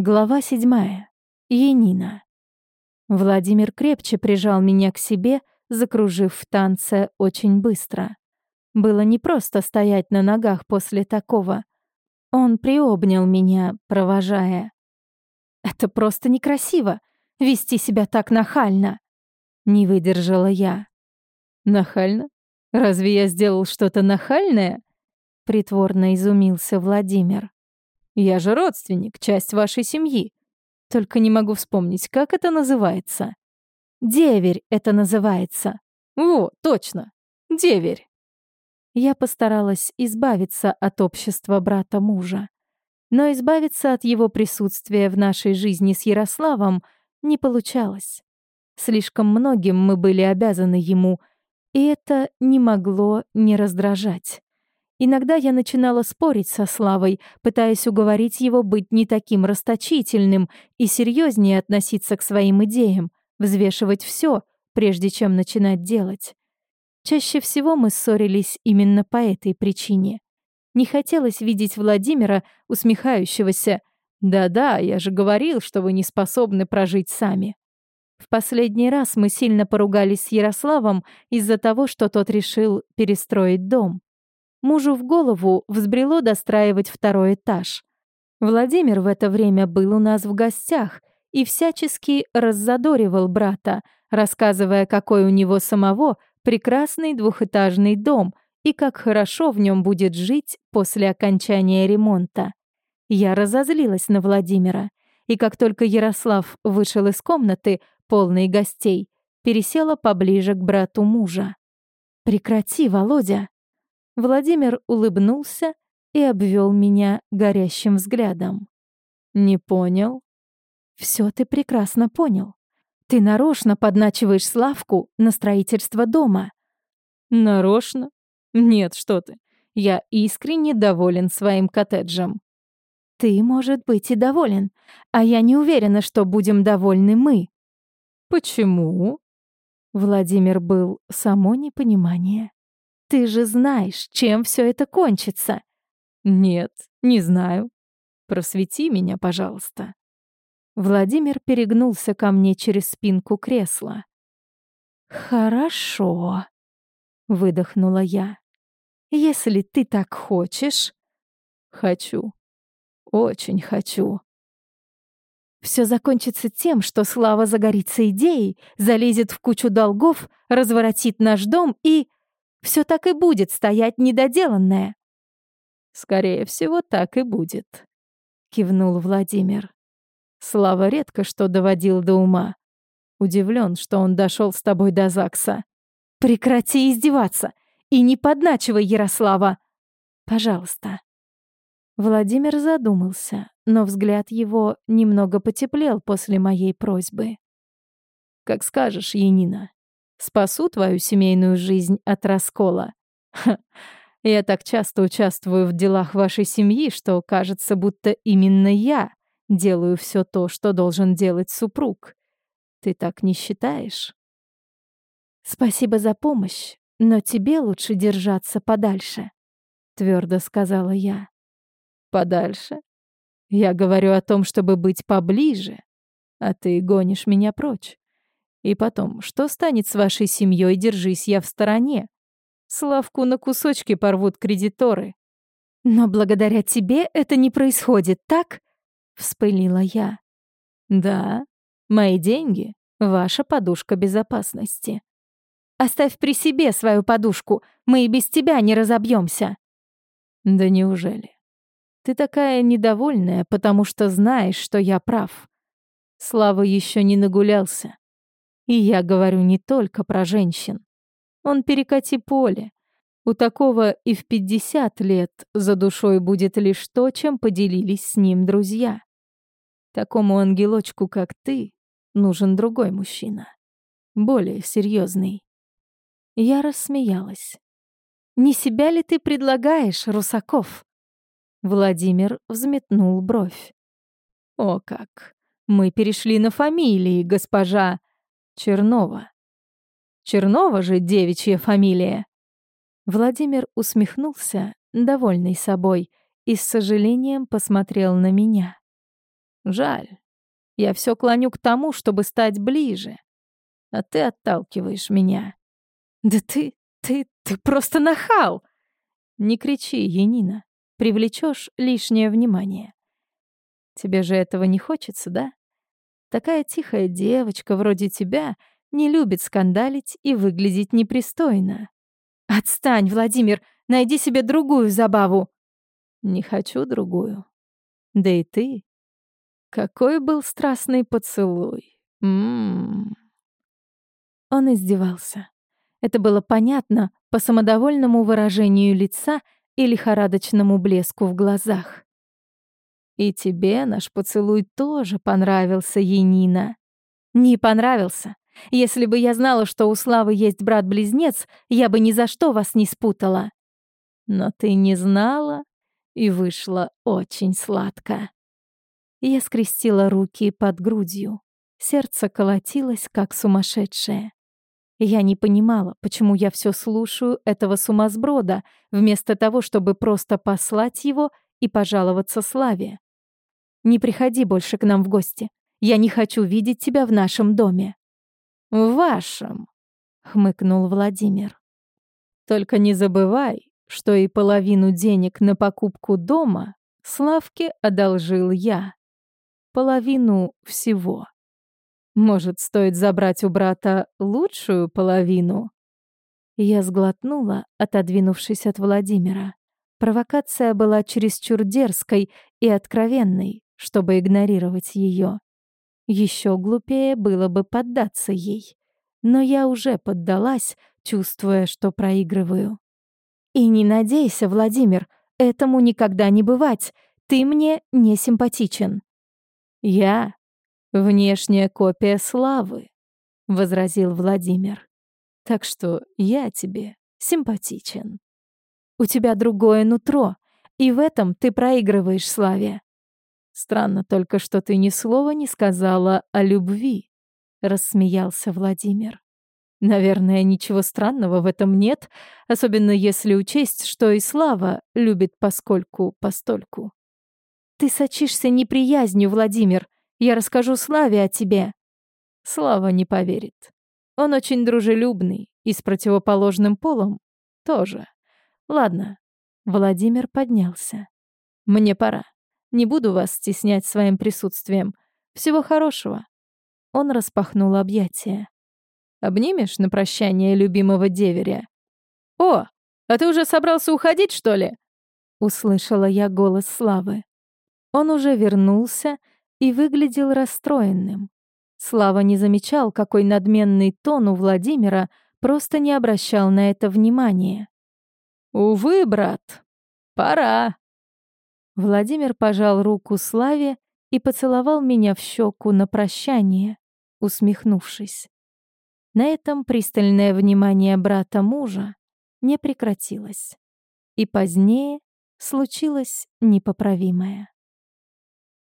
Глава седьмая. Енина. Владимир крепче прижал меня к себе, закружив в танце очень быстро. Было непросто стоять на ногах после такого. Он приобнял меня, провожая. «Это просто некрасиво, вести себя так нахально!» Не выдержала я. «Нахально? Разве я сделал что-то нахальное?» Притворно изумился Владимир. Я же родственник, часть вашей семьи. Только не могу вспомнить, как это называется. Деверь это называется. Во, точно. Деверь. Я постаралась избавиться от общества брата мужа. Но избавиться от его присутствия в нашей жизни с Ярославом не получалось. Слишком многим мы были обязаны ему, и это не могло не раздражать. Иногда я начинала спорить со Славой, пытаясь уговорить его быть не таким расточительным и серьезнее относиться к своим идеям, взвешивать все, прежде чем начинать делать. Чаще всего мы ссорились именно по этой причине. Не хотелось видеть Владимира, усмехающегося. «Да-да, я же говорил, что вы не способны прожить сами». В последний раз мы сильно поругались с Ярославом из-за того, что тот решил перестроить дом. Мужу в голову взбрело достраивать второй этаж. Владимир в это время был у нас в гостях и всячески раззадоривал брата, рассказывая, какой у него самого прекрасный двухэтажный дом и как хорошо в нем будет жить после окончания ремонта. Я разозлилась на Владимира, и как только Ярослав вышел из комнаты, полной гостей, пересела поближе к брату мужа. «Прекрати, Володя!» Владимир улыбнулся и обвел меня горящим взглядом. «Не понял?» «Все ты прекрасно понял. Ты нарочно подначиваешь Славку на строительство дома». «Нарочно? Нет, что ты. Я искренне доволен своим коттеджем». «Ты, может быть, и доволен, а я не уверена, что будем довольны мы». «Почему?» Владимир был само непонимание. Ты же знаешь, чем все это кончится. Нет, не знаю. Просвети меня, пожалуйста. Владимир перегнулся ко мне через спинку кресла. Хорошо, выдохнула я. Если ты так хочешь, хочу. Очень хочу. Все закончится тем, что Слава загорится идеей, залезет в кучу долгов, разворотит наш дом и все так и будет стоять недоделанное. Скорее всего, так и будет, кивнул Владимир. Слава редко что доводил до ума. Удивлен, что он дошел с тобой до ЗАГСа. Прекрати издеваться и не подначивай Ярослава. Пожалуйста. Владимир задумался, но взгляд его немного потеплел после моей просьбы. «Как скажешь, Янина», Спасу твою семейную жизнь от раскола. Ха, я так часто участвую в делах вашей семьи, что кажется, будто именно я делаю все то, что должен делать супруг. Ты так не считаешь? Спасибо за помощь, но тебе лучше держаться подальше, твердо сказала я. Подальше? Я говорю о том, чтобы быть поближе, а ты гонишь меня прочь. И потом, что станет с вашей семьей, держись я в стороне? Славку на кусочки порвут кредиторы. Но благодаря тебе это не происходит, так? Вспылила я. Да, мои деньги — ваша подушка безопасности. Оставь при себе свою подушку, мы и без тебя не разобьемся. Да неужели? Ты такая недовольная, потому что знаешь, что я прав. Слава еще не нагулялся. И я говорю не только про женщин. Он перекати поле. У такого и в 50 лет за душой будет лишь то, чем поделились с ним друзья. Такому ангелочку, как ты, нужен другой мужчина. Более серьезный. Я рассмеялась. «Не себя ли ты предлагаешь, Русаков?» Владимир взметнул бровь. «О как! Мы перешли на фамилии, госпожа Чернова. Чернова же девичья фамилия. Владимир усмехнулся, довольный собой, и с сожалением посмотрел на меня. Жаль. Я все клоню к тому, чтобы стать ближе. А ты отталкиваешь меня. Да ты, ты, ты просто нахал! Не кричи, Янина. Привлечешь лишнее внимание. Тебе же этого не хочется, да? Такая тихая девочка вроде тебя не любит скандалить и выглядеть непристойно. Отстань, Владимир, найди себе другую забаву. Не хочу другую. Да и ты. Какой был страстный поцелуй. Ммм. Он издевался. Это было понятно по самодовольному выражению лица и лихорадочному блеску в глазах. И тебе наш поцелуй тоже понравился, Енина. Не понравился. Если бы я знала, что у Славы есть брат-близнец, я бы ни за что вас не спутала. Но ты не знала, и вышло очень сладко. Я скрестила руки под грудью. Сердце колотилось, как сумасшедшее. Я не понимала, почему я все слушаю этого сумасброда, вместо того, чтобы просто послать его и пожаловаться Славе. Не приходи больше к нам в гости. Я не хочу видеть тебя в нашем доме». «В вашем», — хмыкнул Владимир. «Только не забывай, что и половину денег на покупку дома Славке одолжил я. Половину всего. Может, стоит забрать у брата лучшую половину?» Я сглотнула, отодвинувшись от Владимира. Провокация была чересчур дерзкой и откровенной, чтобы игнорировать ее. Еще глупее было бы поддаться ей. Но я уже поддалась, чувствуя, что проигрываю. «И не надейся, Владимир, этому никогда не бывать. Ты мне не симпатичен». «Я — внешняя копия славы», — возразил Владимир. «Так что я тебе симпатичен». «У тебя другое нутро, и в этом ты проигрываешь славе». Странно только, что ты ни слова не сказала о любви, рассмеялся Владимир. Наверное, ничего странного в этом нет, особенно если учесть, что и Слава любит поскольку-постольку. Ты сочишься неприязнью, Владимир. Я расскажу Славе о тебе. Слава не поверит. Он очень дружелюбный и с противоположным полом тоже. Ладно. Владимир поднялся. Мне пора. Не буду вас стеснять своим присутствием. Всего хорошего». Он распахнул объятия. «Обнимешь на прощание любимого деверя?» «О, а ты уже собрался уходить, что ли?» Услышала я голос Славы. Он уже вернулся и выглядел расстроенным. Слава не замечал, какой надменный тон у Владимира, просто не обращал на это внимания. «Увы, брат, пора», Владимир пожал руку Славе и поцеловал меня в щеку на прощание, усмехнувшись. На этом пристальное внимание брата мужа не прекратилось. И позднее случилось непоправимое.